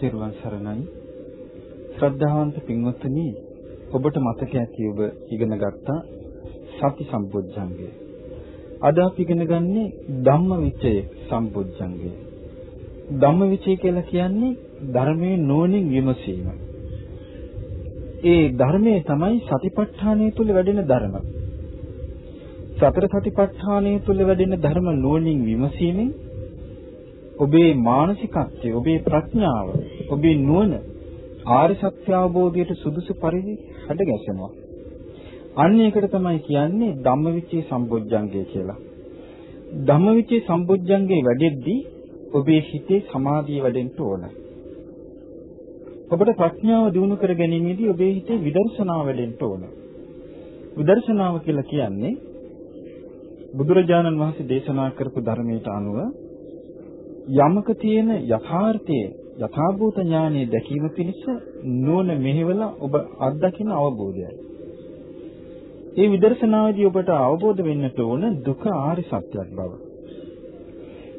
තෙරුවන් සරණයි. ශ්‍රද්ධාවන්ත පින්වත්නි ඔබට මතක ඇති ඔබ ඉගෙන ගත්තා සති සම්බොජ්ජංගය. අද අපි ඉගෙන ගන්නේ ධම්මවිචය සම්බොජ්ජංගය. ධම්මවිචය කියලා කියන්නේ ධර්මයේ නෝනින් විමසීම. ඒ ධර්මයේ තමයි සතිපට්ඨානය තුල වැඩෙන ධර්ම. සතර සතිපට්ඨානය තුල වැඩෙන ධර්ම නෝනින් විමසීමෙන් ඔබේ මානසිකත්වය, ඔබේ ප්‍රඥාව, ඔබේ නුවණ ආර්ය සත්‍ය අවබෝධයට සුදුසු පරිදි හැඩ ගැසෙනවා. අන්න ඒකට තමයි කියන්නේ ධම්මවිචේ සම්බොජ්ජංගය කියලා. ධම්මවිචේ සම්බොජ්ජංගේ වැඩෙද්දී ඔබේ හිතේ සමාධිය වැඩෙන්න ඕන. ඔබට ප්‍රඥාව දිනු කර ගැනීමේදී ඔබේ හිතේ විදර්ශනාව වැඩෙන්න ඕන. විදර්ශනාව කියලා කියන්නේ බුදුරජාණන් වහන්සේ දේශනා කරපු ධර්මයට අනුව යමක තියෙන යථාර්ථයේ යථාභූත ඥානයේ දැකීම පිණිස නුවණ මෙහෙवला ඔබ අත්දකින අවබෝධයයි. ඒ විදර්ශනාවේදී ඔබට අවබෝධ වෙන්නට ඕන දුක ආරි සත්‍යයක් බව.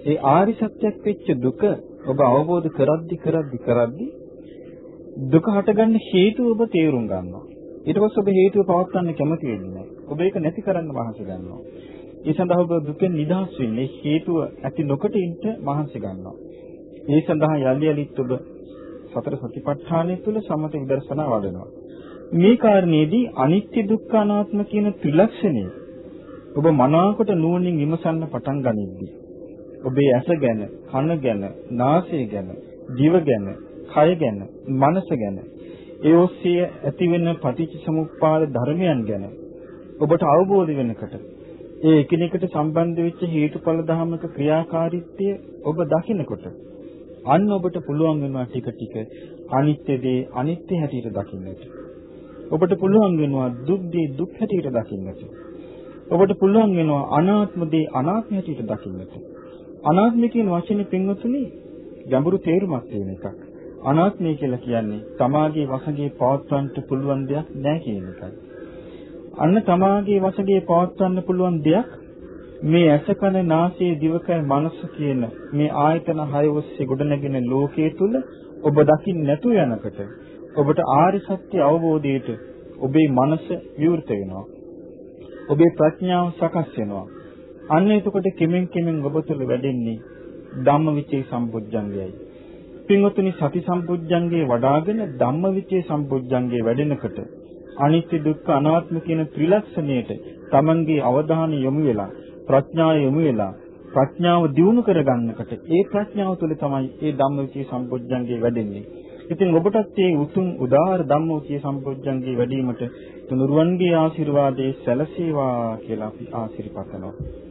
ඒ ආරි සත්‍යයක් වෙච්ච දුක ඔබ අවබෝධ කරද්දි කරද්දි කරද්දි දුක හටගන්න හේතුව ඔබ තේරුම් ගන්නවා. ඊට පස්සේ ඔබ හේතුව පවත්වන්න කැමති වෙන්නේ නැහැ. ඔබ ඒක නැති කරන්න මහන්සි ගන්නවා. ඒ සඳහා ඔබ දුකෙන් නිදහස් වෙන්නේ හේතුව ඇති නොකොට ඉන්න මහන්සි ගන්නවා. ඒ සඳහා යලි යලිත් ඔබ සතර සතිපට්ඨානය තුළ සමත විදර්ශනා වඩනවා. මේ කාරණේදී අනිත්‍ය දුක්ඛ අනාත්ම කියන ත්‍රිලක්ෂණය ඔබ මනාකොට නුවණින් විමසන්න පටන් ගනිද්දී ඔබේ ඇස ගැන, කන ගැන, නාසය ගැන, දිව ගැන, කය ගැන, මනස ගැන ඒ ඔස්සේ ඇතිවෙන පටිච්ච සමුප්පාද ධර්මයන් ගැන ඔබට අවබෝධ වෙනකොට ඒ එකිනෙකට සම්බන්ධ වෙච්ච හේතුඵල ධර්මක ක්‍රියාකාරීත්වය ඔබ දකිනකොට අන්න ඔබට පුළුවන් වෙනවා ටික ටික අනිත්‍ය දේ අනිත්‍ය හැටියට දකින්නට. ඔබට පුළුවන් වෙනවා දුක් දේ දුක් හැටියට දකින්නට. ඔබට පුළුවන් වෙනවා අනාත්ම දේ අනාත්ම හැටියට දකින්නට. අනාත්ම කියන වචනේ පින්වතුනි ගැඹුරු තේරුමක් තියෙන එකක්. අනාත්මය කියලා කියන්නේ තමාගේ වශයෙන් පවත්වන්නට පුළුවන් දෙයක් නෑ කියන එකයි. අන්න තමාගේ වශයෙන් පවත්වන්න පුළුවන් දෙයක් මේ ඇස කන නාසය දිවකය මනස කියන මේ ආයතන හය ඔස්සේ ගොඩනැගෙන ලෝකයේ තුල ඔබ දකින්න නැතු යනකොට ඔබට ආර්ය සත්‍ය අවබෝධයට ඔබේ මනස විවෘත වෙනවා. ඔබේ ප්‍රඥාව සකස් වෙනවා. අන්න එතකොට කෙමෙන් කෙමෙන් ඔබ තුළ වැඩෙන්නේ ධම්මවිචේ සම්බුද්ධංගයයි. පින්වතුනි සති සම්බුද්ධංගේ වඩාගෙන ධම්මවිචේ සම්බුද්ධංගේ වැඩෙනකොට අනිත්‍ය දුක්ඛ අනාත්ම කියන ත්‍රිලක්ෂණයට Tamanගේ අවධානය යොමු වෙලා ප්‍රඥාව යොමු වෙලා ප්‍රඥාව දියුණු කරගන්නකට ඒ ප්‍රඥාව තුළ තමයි ඒ ධම්මවිචේ සම්බොජ්ජංගේ වැඩෙන්නේ. ඉතින් ඔබටත් මේ උතුම් උදාාර ධම්මවිචේ සම්බොජ්ජංගේ වැඩිවීමට තුනුරුවන්ගේ ආශිර්වාදයේ සැලසේවා කියලා අපි ආශිර්වාද කරනවා.